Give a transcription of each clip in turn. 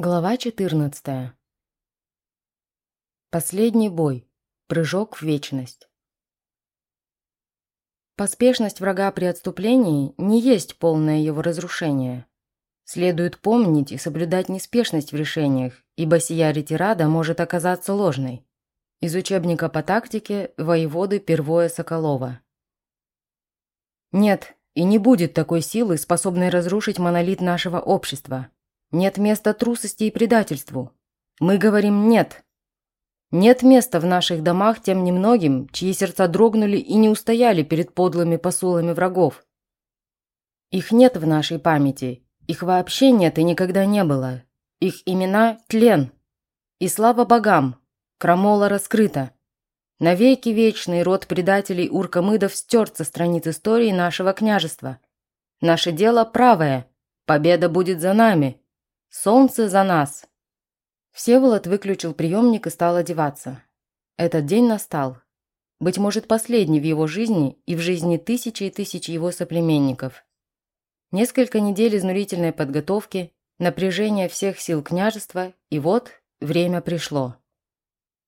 Глава 14. Последний бой. Прыжок в вечность. Поспешность врага при отступлении не есть полное его разрушение. Следует помнить и соблюдать неспешность в решениях, ибо сия ретирада может оказаться ложной. Из учебника по тактике воеводы Первое Соколова. Нет, и не будет такой силы, способной разрушить монолит нашего общества – нет места трусости и предательству. Мы говорим «нет». Нет места в наших домах тем немногим, чьи сердца дрогнули и не устояли перед подлыми посулами врагов. Их нет в нашей памяти, их вообще нет и никогда не было. Их имена – тлен. И слава богам, крамола раскрыта. Навеки вечный род предателей уркамыдов стерт со страниц истории нашего княжества. Наше дело правое, победа будет за нами. Солнце за нас!» Всеволод выключил приемник и стал одеваться. Этот день настал. Быть может, последний в его жизни и в жизни тысячи и тысяч его соплеменников. Несколько недель изнурительной подготовки, напряжение всех сил княжества, и вот время пришло.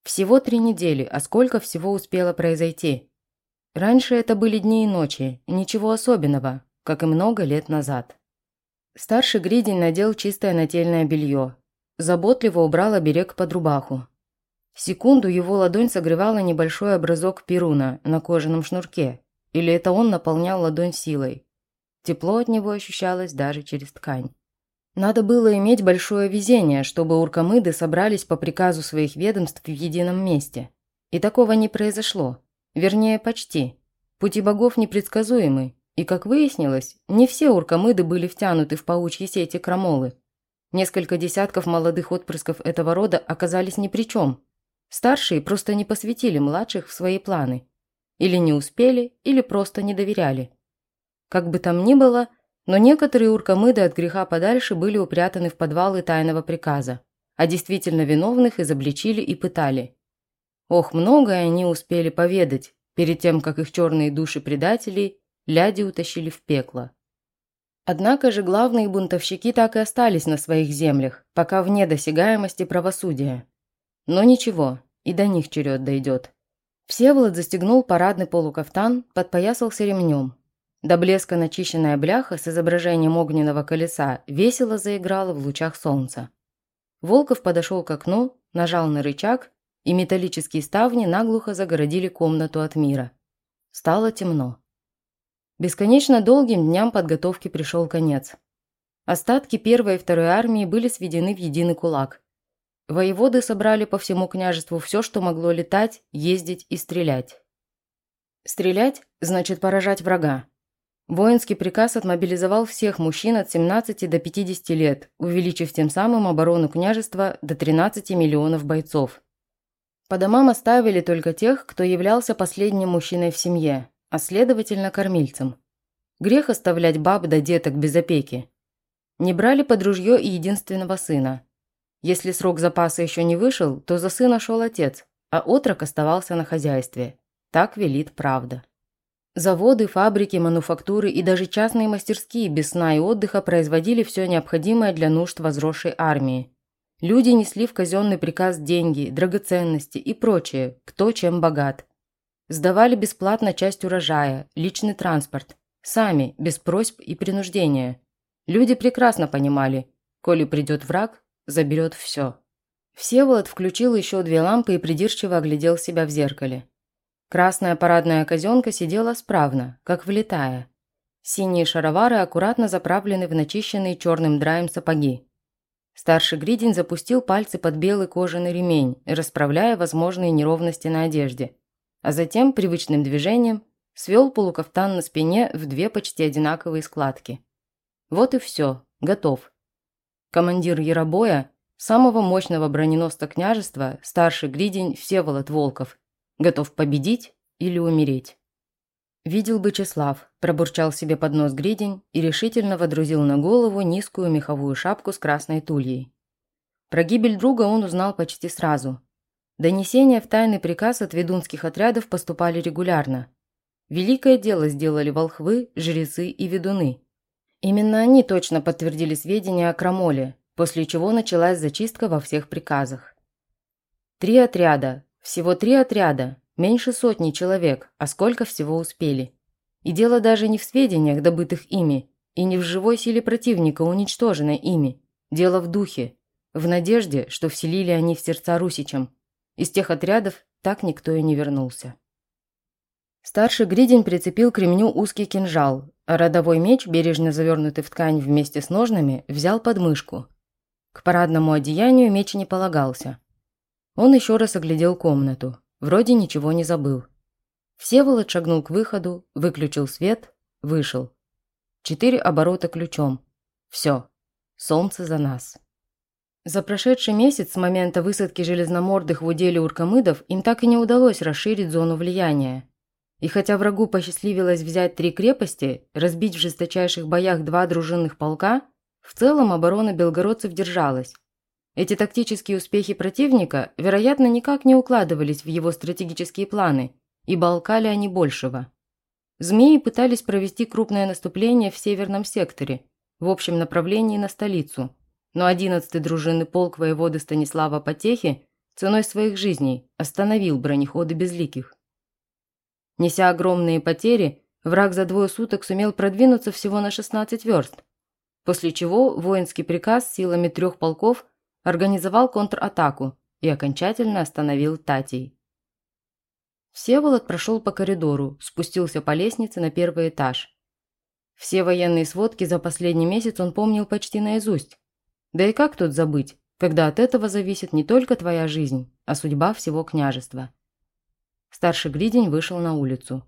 Всего три недели, а сколько всего успело произойти? Раньше это были дни и ночи, ничего особенного, как и много лет назад. Старший Гридень надел чистое нательное белье. Заботливо убрал оберег под рубаху. Секунду его ладонь согревала небольшой образок перуна на кожаном шнурке. Или это он наполнял ладонь силой. Тепло от него ощущалось даже через ткань. Надо было иметь большое везение, чтобы уркамыды собрались по приказу своих ведомств в едином месте. И такого не произошло. Вернее, почти. Пути богов непредсказуемы, и, как выяснилось, не все уркамыды были втянуты в паучьи сети крамолы. Несколько десятков молодых отпрысков этого рода оказались ни при чем. Старшие просто не посвятили младших в свои планы. Или не успели, или просто не доверяли. Как бы там ни было, но некоторые уркамыды от греха подальше были упрятаны в подвалы тайного приказа, а действительно виновных изобличили и пытали. Ох, многое они успели поведать, перед тем, как их черные души предателей ляди утащили в пекло. Однако же главные бунтовщики так и остались на своих землях, пока вне досягаемости правосудия. Но ничего, и до них черед дойдет. Всеволод застегнул парадный полукафтан, подпоясался ремнем. До блеска начищенная бляха с изображением огненного колеса весело заиграла в лучах солнца. Волков подошел к окну, нажал на рычаг, и металлические ставни наглухо загородили комнату от мира. Стало темно. Бесконечно долгим дням подготовки пришел конец. Остатки первой и второй армии были сведены в единый кулак. Воеводы собрали по всему княжеству все, что могло летать, ездить и стрелять. Стрелять – значит поражать врага. Воинский приказ отмобилизовал всех мужчин от 17 до 50 лет, увеличив тем самым оборону княжества до 13 миллионов бойцов. По домам оставили только тех, кто являлся последним мужчиной в семье, а следовательно кормильцам. Грех оставлять баб да деток без опеки. Не брали под ружье и единственного сына. Если срок запаса еще не вышел, то за сына шел отец, а отрок оставался на хозяйстве. Так велит правда. Заводы, фабрики, мануфактуры и даже частные мастерские без сна и отдыха производили все необходимое для нужд возросшей армии. Люди несли в казенный приказ деньги, драгоценности и прочее, кто чем богат. Сдавали бесплатно часть урожая, личный транспорт. Сами, без просьб и принуждения. Люди прекрасно понимали, коли придет враг, заберет все. Всеволод включил еще две лампы и придирчиво оглядел себя в зеркале. Красная парадная казенка сидела справно, как влетая. Синие шаровары аккуратно заправлены в начищенные черным драем сапоги. Старший Гридин запустил пальцы под белый кожаный ремень, расправляя возможные неровности на одежде а затем привычным движением свел полукафтан на спине в две почти одинаковые складки. Вот и все, готов. Командир Яробоя, самого мощного броненосца княжества, старший гридень Всеволод Волков, готов победить или умереть. «Видел бы Числав», – пробурчал себе под нос гридень и решительно водрузил на голову низкую меховую шапку с красной тульей. Про гибель друга он узнал почти сразу, Донесения в тайный приказ от ведунских отрядов поступали регулярно. Великое дело сделали волхвы, жрецы и ведуны. Именно они точно подтвердили сведения о Крамоле, после чего началась зачистка во всех приказах. Три отряда, всего три отряда, меньше сотни человек, а сколько всего успели. И дело даже не в сведениях, добытых ими, и не в живой силе противника, уничтоженной ими. Дело в духе, в надежде, что вселили они в сердца русичам. Из тех отрядов так никто и не вернулся. Старший Гридень прицепил к ремню узкий кинжал, а родовой меч, бережно завернутый в ткань вместе с ножнами, взял под мышку. К парадному одеянию меч не полагался. Он еще раз оглядел комнату. Вроде ничего не забыл. Всеволод шагнул к выходу, выключил свет, вышел. Четыре оборота ключом. Все. Солнце за нас. За прошедший месяц с момента высадки железномордых в уделе уркамыдов им так и не удалось расширить зону влияния. И хотя врагу посчастливилось взять три крепости, разбить в жесточайших боях два дружинных полка, в целом оборона белгородцев держалась. Эти тактические успехи противника, вероятно, никак не укладывались в его стратегические планы, и балкали они большего. Змеи пытались провести крупное наступление в северном секторе, в общем направлении на столицу, но 11-й дружинный полк воеводы Станислава Потехи ценой своих жизней остановил бронеходы безликих. Неся огромные потери, враг за двое суток сумел продвинуться всего на 16 верст, после чего воинский приказ силами трех полков организовал контратаку и окончательно остановил Татей. Всеволод прошел по коридору, спустился по лестнице на первый этаж. Все военные сводки за последний месяц он помнил почти наизусть. Да и как тут забыть, когда от этого зависит не только твоя жизнь, а судьба всего княжества. Старший Гридень вышел на улицу.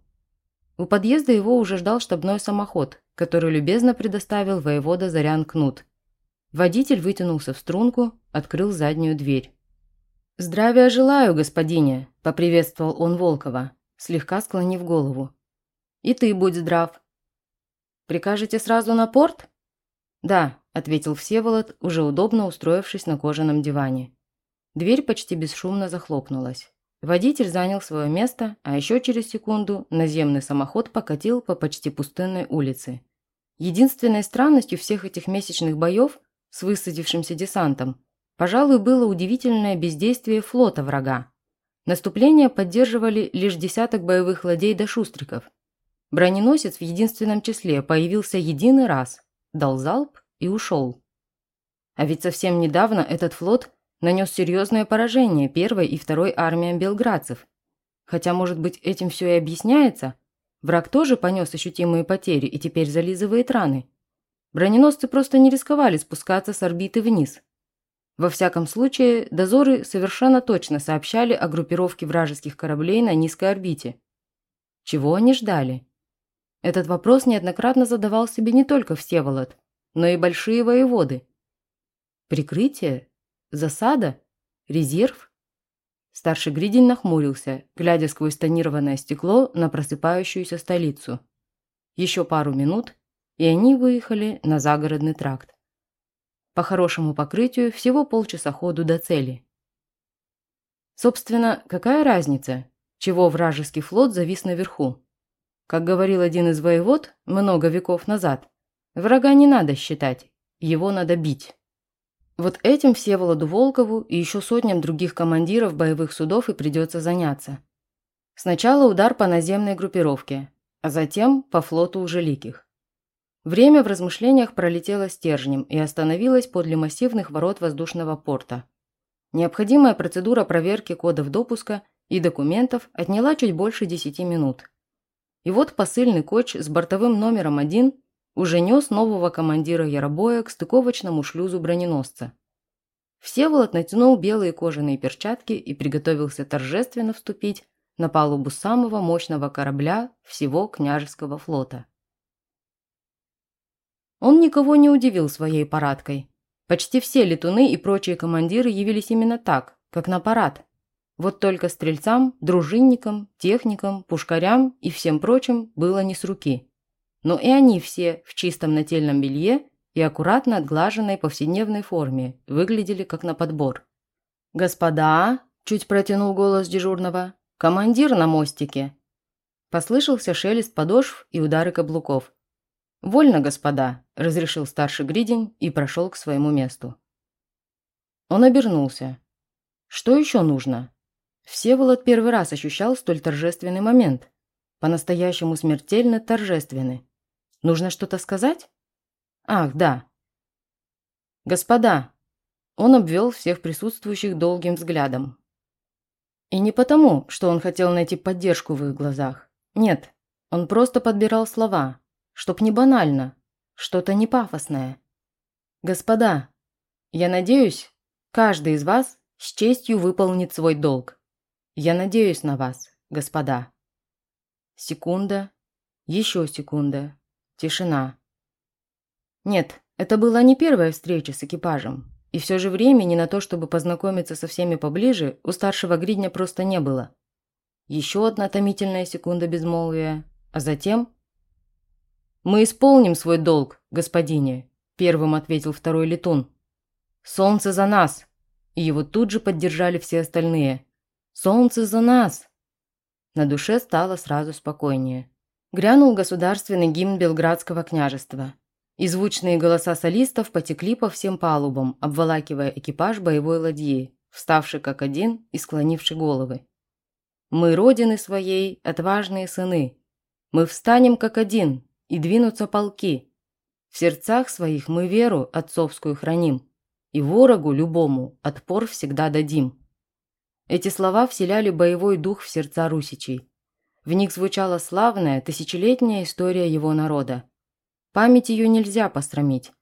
У подъезда его уже ждал штабной самоход, который любезно предоставил воевода Зарян Кнут. Водитель вытянулся в струнку, открыл заднюю дверь. «Здравия желаю, господине!» – поприветствовал он Волкова, слегка склонив голову. «И ты будь здрав!» «Прикажете сразу на порт?» «Да», – ответил Всеволод, уже удобно устроившись на кожаном диване. Дверь почти бесшумно захлопнулась. Водитель занял свое место, а еще через секунду наземный самоход покатил по почти пустынной улице. Единственной странностью всех этих месячных боев с высадившимся десантом, пожалуй, было удивительное бездействие флота врага. Наступление поддерживали лишь десяток боевых ладей до шустриков. Броненосец в единственном числе появился единый раз, дал залп и ушел. А ведь совсем недавно этот флот нанес серьезное поражение первой и второй армиям белградцев. Хотя, может быть, этим все и объясняется? Враг тоже понес ощутимые потери и теперь зализывает раны. Броненосцы просто не рисковали спускаться с орбиты вниз. Во всяком случае, дозоры совершенно точно сообщали о группировке вражеских кораблей на низкой орбите. Чего они ждали? Этот вопрос неоднократно задавал себе не только Всеволод, но и большие воеводы. Прикрытие? Засада? Резерв? Старший Гридин нахмурился, глядя сквозь тонированное стекло на просыпающуюся столицу. Еще пару минут, и они выехали на загородный тракт. По хорошему покрытию всего полчаса ходу до цели. Собственно, какая разница, чего вражеский флот завис наверху? Как говорил один из воевод много веков назад, врага не надо считать, его надо бить. Вот этим Всеволоду Волкову и еще сотням других командиров боевых судов и придется заняться. Сначала удар по наземной группировке, а затем по флоту ужеликих. Время в размышлениях пролетело стержнем и остановилось подле массивных ворот воздушного порта. Необходимая процедура проверки кодов допуска и документов отняла чуть больше 10 минут. И вот посыльный коч с бортовым номером 1 уже нес нового командира Яробоя к стыковочному шлюзу броненосца. Всеволод натянул белые кожаные перчатки и приготовился торжественно вступить на палубу самого мощного корабля всего княжеского флота. Он никого не удивил своей парадкой. Почти все летуны и прочие командиры явились именно так, как на парад. Вот только стрельцам, дружинникам, техникам, пушкарям и всем прочим было не с руки но и они все в чистом нательном белье и аккуратно отглаженной повседневной форме выглядели как на подбор. «Господа!» – чуть протянул голос дежурного. «Командир на мостике!» Послышался шелест подошв и удары каблуков. «Вольно, господа!» – разрешил старший Гридень и прошел к своему месту. Он обернулся. Что еще нужно? Всеволод первый раз ощущал столь торжественный момент. По-настоящему смертельно торжественный. Нужно что-то сказать? Ах, да. Господа, он обвел всех присутствующих долгим взглядом. И не потому, что он хотел найти поддержку в их глазах. Нет, он просто подбирал слова, чтоб не банально, что-то не пафосное. Господа, я надеюсь, каждый из вас с честью выполнит свой долг. Я надеюсь на вас, господа. Секунда, еще секунда, тишина. Нет, это была не первая встреча с экипажем. И все же времени на то, чтобы познакомиться со всеми поближе, у старшего гридня просто не было. Еще одна томительная секунда безмолвия, а затем... «Мы исполним свой долг, господине», – первым ответил второй летун. «Солнце за нас!» И его тут же поддержали все остальные. «Солнце за нас!» На душе стало сразу спокойнее. Грянул государственный гимн Белградского княжества. И звучные голоса солистов потекли по всем палубам, обволакивая экипаж боевой ладьи, вставший как один и склонивший головы. «Мы родины своей, отважные сыны. Мы встанем как один, и двинутся полки. В сердцах своих мы веру отцовскую храним, и ворогу любому отпор всегда дадим». Эти слова вселяли боевой дух в сердца русичей. В них звучала славная, тысячелетняя история его народа. Память ее нельзя посрамить.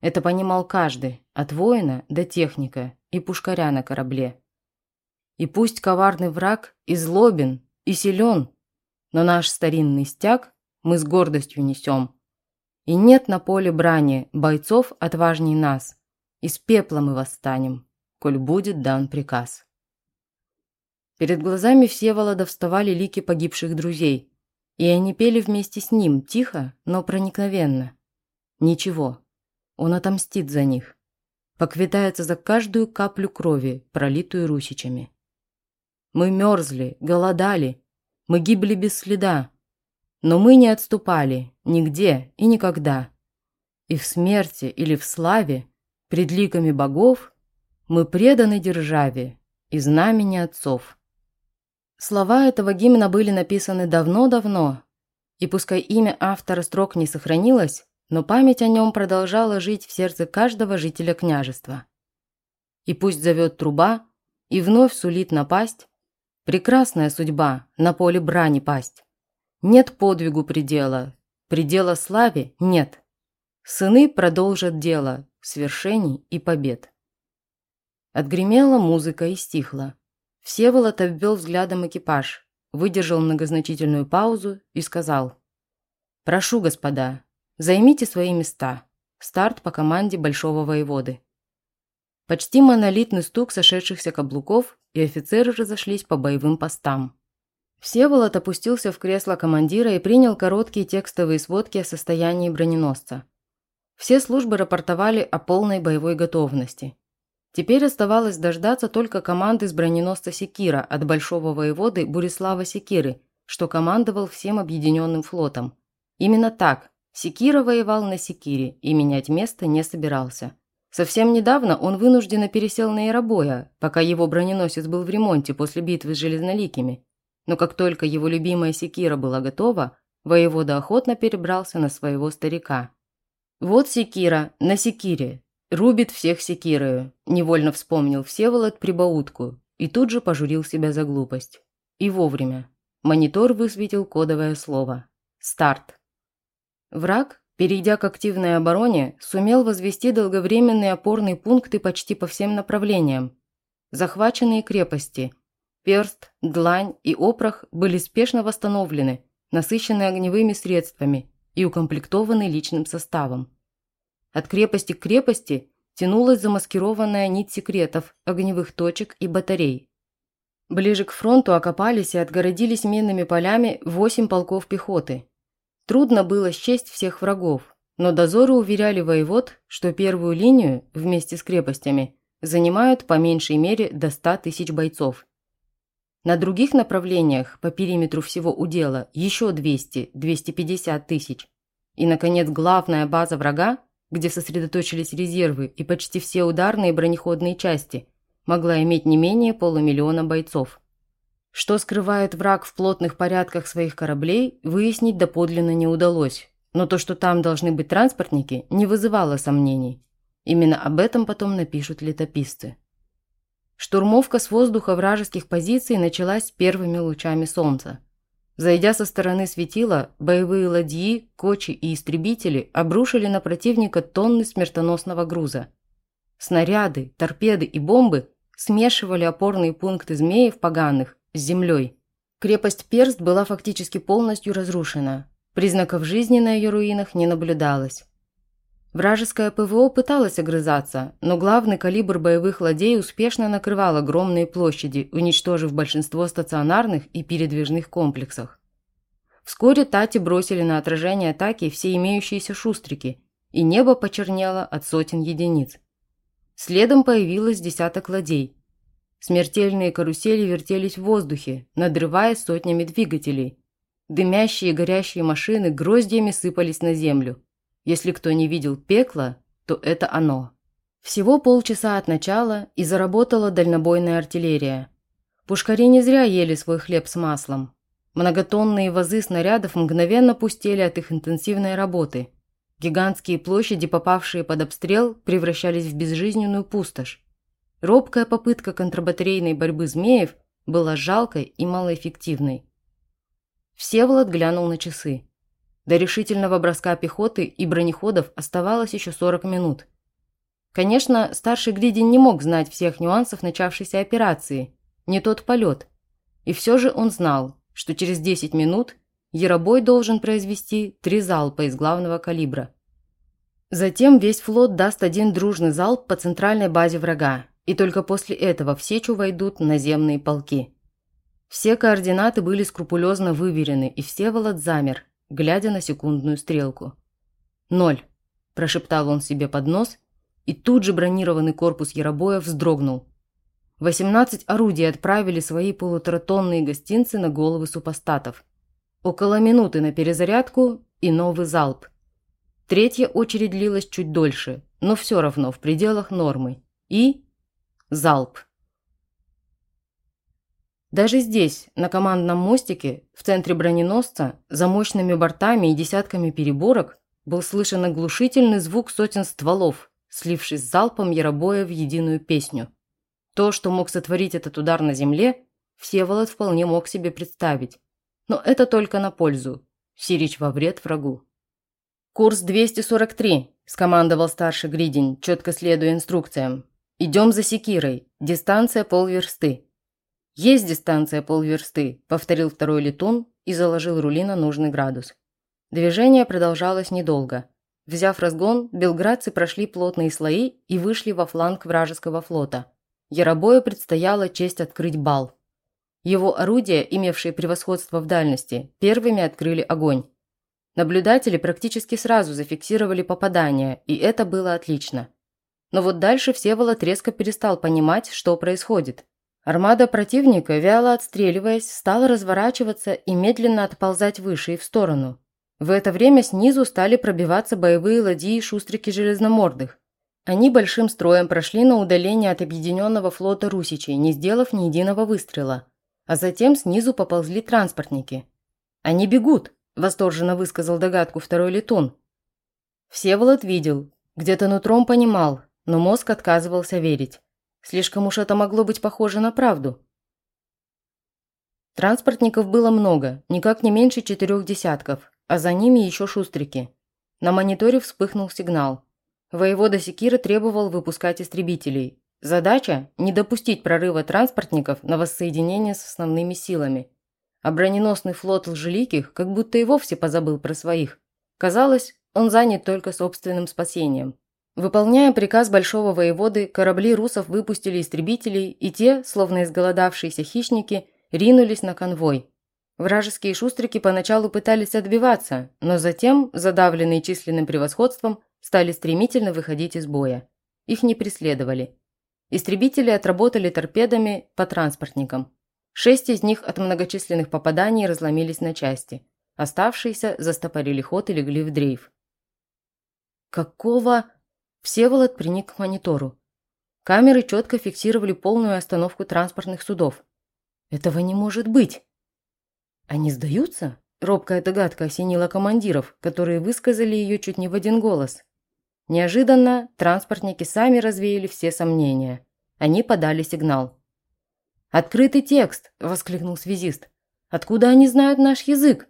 Это понимал каждый, от воина до техника и пушкаря на корабле. И пусть коварный враг и злобен, и силен, но наш старинный стяг мы с гордостью несем. И нет на поле брани бойцов отважней нас. Из пепла мы восстанем, коль будет дан приказ. Перед глазами Всеволода вставали лики погибших друзей, и они пели вместе с ним, тихо, но проникновенно. Ничего, он отомстит за них, поквитается за каждую каплю крови, пролитую русичами. Мы мерзли, голодали, мы гибли без следа, но мы не отступали нигде и никогда. И в смерти или в славе, пред ликами богов, мы преданы державе и знамени отцов. Слова этого гимна были написаны давно-давно, и пускай имя автора строк не сохранилось, но память о нем продолжала жить в сердце каждого жителя княжества. И пусть зовет труба, и вновь сулит напасть, прекрасная судьба на поле брани пасть. Нет подвигу предела, предела славе нет. Сыны продолжат дело свершений и побед. Отгремела музыка и стихла. Всеволод обвел взглядом экипаж, выдержал многозначительную паузу и сказал. «Прошу, господа, займите свои места. Старт по команде Большого воеводы». Почти монолитный стук сошедшихся каблуков, и офицеры разошлись по боевым постам. Всеволод опустился в кресло командира и принял короткие текстовые сводки о состоянии броненосца. Все службы рапортовали о полной боевой готовности. Теперь оставалось дождаться только команды с броненосца Секира от большого воеводы Бурислава Секиры, что командовал всем объединенным флотом. Именно так. Секира воевал на Секире и менять место не собирался. Совсем недавно он вынужденно пересел на Яробоя, пока его броненосец был в ремонте после битвы с Железноликими. Но как только его любимая Секира была готова, воевода охотно перебрался на своего старика. «Вот Секира, на Секире, Рубит всех секирою, невольно вспомнил Всеволод прибаутку и тут же пожурил себя за глупость. И вовремя. Монитор высветил кодовое слово. Старт. Враг, перейдя к активной обороне, сумел возвести долговременные опорные пункты почти по всем направлениям. Захваченные крепости – Перст, Длань и Опрох были спешно восстановлены, насыщены огневыми средствами и укомплектованы личным составом. От крепости к крепости тянулась замаскированная нить секретов, огневых точек и батарей. Ближе к фронту окопались и отгородились минными полями восемь полков пехоты. Трудно было счесть всех врагов, но дозоры уверяли воевод, что первую линию, вместе с крепостями, занимают по меньшей мере до 100 тысяч бойцов. На других направлениях по периметру всего удела еще 200-250 тысяч. И, наконец, главная база врага где сосредоточились резервы и почти все ударные бронеходные части, могла иметь не менее полумиллиона бойцов. Что скрывает враг в плотных порядках своих кораблей, выяснить доподлинно не удалось, но то, что там должны быть транспортники, не вызывало сомнений. Именно об этом потом напишут летописцы. Штурмовка с воздуха вражеских позиций началась первыми лучами солнца. Зайдя со стороны светила, боевые ладьи, кочи и истребители обрушили на противника тонны смертоносного груза. Снаряды, торпеды и бомбы смешивали опорные пункты змеев поганых с землей. Крепость Перст была фактически полностью разрушена. Признаков жизни на ее руинах не наблюдалось. Вражеское ПВО пыталось огрызаться, но главный калибр боевых ладей успешно накрывал огромные площади, уничтожив большинство стационарных и передвижных комплексов. Вскоре Тати бросили на отражение атаки все имеющиеся шустрики, и небо почернело от сотен единиц. Следом появилось десяток ладей. Смертельные карусели вертелись в воздухе, надрывая сотнями двигателей. Дымящие и горящие машины гроздьями сыпались на землю. Если кто не видел пекла, то это оно. Всего полчаса от начала и заработала дальнобойная артиллерия. Пушкари не зря ели свой хлеб с маслом. Многотонные вазы снарядов мгновенно пустели от их интенсивной работы. Гигантские площади, попавшие под обстрел, превращались в безжизненную пустошь. Робкая попытка контрбатарейной борьбы змеев была жалкой и малоэффективной. Всеволод глянул на часы. До решительного броска пехоты и бронеходов оставалось еще 40 минут. Конечно, старший Гридин не мог знать всех нюансов начавшейся операции, не тот полет. И все же он знал, что через 10 минут Яробой должен произвести три залпа из главного калибра. Затем весь флот даст один дружный залп по центральной базе врага, и только после этого в Сечу войдут наземные полки. Все координаты были скрупулезно выверены, и Всеволод замер, глядя на секундную стрелку. «Ноль», – прошептал он себе под нос, и тут же бронированный корпус Яробоя вздрогнул. 18 орудий отправили свои полуторатонные гостинцы на головы супостатов. Около минуты на перезарядку и новый залп. Третья очередь длилась чуть дольше, но все равно в пределах нормы. И залп. Даже здесь, на командном мостике, в центре броненосца, за мощными бортами и десятками переборок, был слышен оглушительный звук сотен стволов, слившись с залпом яробоя в единую песню. То, что мог сотворить этот удар на земле, Всеволод вполне мог себе представить. Но это только на пользу. Сирич во вред врагу. «Курс 243», – скомандовал старший Гридень, четко следуя инструкциям. «Идем за секирой. Дистанция полверсты. «Есть дистанция полверсты», – повторил второй летун и заложил рули на нужный градус. Движение продолжалось недолго. Взяв разгон, белградцы прошли плотные слои и вышли во фланг вражеского флота. Яробою предстояло честь открыть бал. Его орудия, имевшие превосходство в дальности, первыми открыли огонь. Наблюдатели практически сразу зафиксировали попадание, и это было отлично. Но вот дальше Всеволод резко перестал понимать, что происходит. Армада противника, вяло отстреливаясь, стала разворачиваться и медленно отползать выше и в сторону. В это время снизу стали пробиваться боевые ладьи и шустрики железномордых. Они большим строем прошли на удаление от объединенного флота русичей, не сделав ни единого выстрела. А затем снизу поползли транспортники. «Они бегут!» – восторженно высказал догадку второй летун. Всеволод видел, где-то нутром понимал, но мозг отказывался верить. Слишком уж это могло быть похоже на правду. Транспортников было много, никак не меньше четырех десятков, а за ними еще шустрики. На мониторе вспыхнул сигнал. Воевода Секира требовал выпускать истребителей. Задача – не допустить прорыва транспортников на воссоединение с основными силами. А броненосный флот лжеликих как будто и вовсе позабыл про своих. Казалось, он занят только собственным спасением. Выполняя приказ большого воеводы, корабли русов выпустили истребителей, и те, словно изголодавшиеся хищники, ринулись на конвой. Вражеские шустрики поначалу пытались отбиваться, но затем, задавленные численным превосходством, стали стремительно выходить из боя. Их не преследовали. Истребители отработали торпедами по транспортникам. Шесть из них от многочисленных попаданий разломились на части. Оставшиеся застопорили ход и легли в дрейф. Какого? Всеволод приник к монитору. Камеры четко фиксировали полную остановку транспортных судов. Этого не может быть. Они сдаются? Робкая догадка осенила командиров, которые высказали ее чуть не в один голос. Неожиданно транспортники сами развеяли все сомнения. Они подали сигнал. «Открытый текст!» – воскликнул связист. «Откуда они знают наш язык?»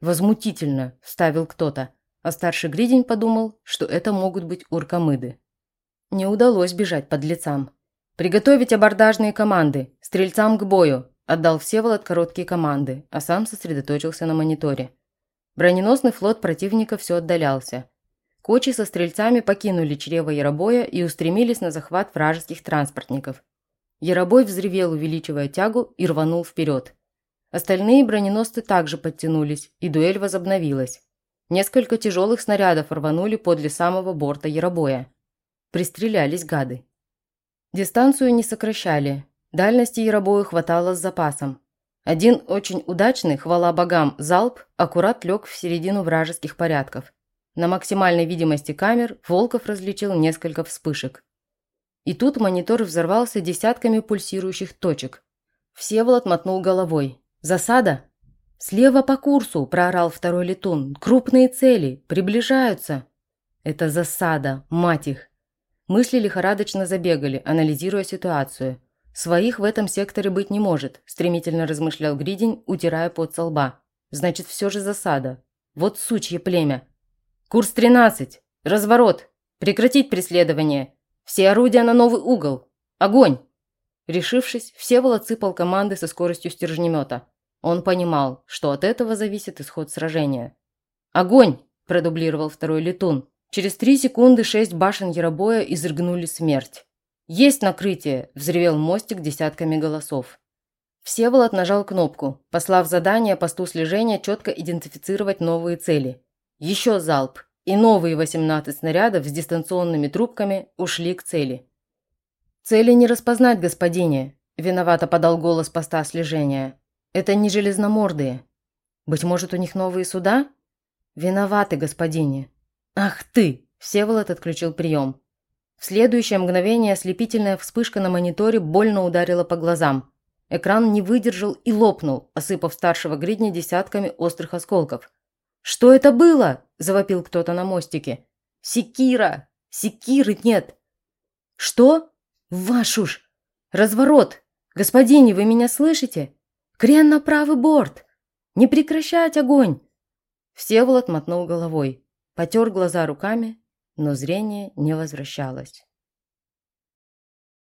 «Возмутительно!» – вставил кто-то, а старший Гридень подумал, что это могут быть уркамыды. Не удалось бежать под лицам. «Приготовить абордажные команды! Стрельцам к бою!» – отдал Всеволод короткие команды, а сам сосредоточился на мониторе. Броненосный флот противника все отдалялся. Кочи со стрельцами покинули чрево Яробоя и устремились на захват вражеских транспортников. Яробой взревел, увеличивая тягу, и рванул вперед. Остальные броненосцы также подтянулись, и дуэль возобновилась. Несколько тяжелых снарядов рванули подле самого борта Яробоя. Пристрелялись гады. Дистанцию не сокращали. Дальности Яробою хватало с запасом. Один очень удачный, хвала богам, залп аккурат лег в середину вражеских порядков. На максимальной видимости камер Волков различил несколько вспышек. И тут монитор взорвался десятками пульсирующих точек. Всеволод мотнул головой. «Засада?» «Слева по курсу!» – проорал второй летун. «Крупные цели! Приближаются!» «Это засада! Мать их!» Мысли лихорадочно забегали, анализируя ситуацию. «Своих в этом секторе быть не может», – стремительно размышлял Гридень, утирая пот со лба. «Значит, все же засада. Вот сучье племя. «Курс 13! Разворот! Прекратить преследование! Все орудия на новый угол! Огонь!» Решившись, Всеволод сыпал команды со скоростью стержнемета. Он понимал, что от этого зависит исход сражения. «Огонь!» – продублировал второй летун. Через три секунды шесть башен Яробоя изрыгнули смерть. «Есть накрытие!» – взревел мостик десятками голосов. Всеволод нажал кнопку, послав задание посту слежения четко идентифицировать новые цели. Еще залп, и новые 18 снарядов с дистанционными трубками ушли к цели. «Цели не распознать, господине», – виновато подал голос поста слежения. «Это не железномордые. Быть может, у них новые суда?» «Виноваты, господине». «Ах ты!» – Всеволод отключил прием. В следующее мгновение ослепительная вспышка на мониторе больно ударила по глазам. Экран не выдержал и лопнул, осыпав старшего гридня десятками острых осколков. «Что это было?» – завопил кто-то на мостике. «Секира! Секиры нет!» «Что? Вашу ж! Разворот! Господине, вы меня слышите? Крен на правый борт! Не прекращать огонь!» Всеволод мотнул головой, потер глаза руками, но зрение не возвращалось.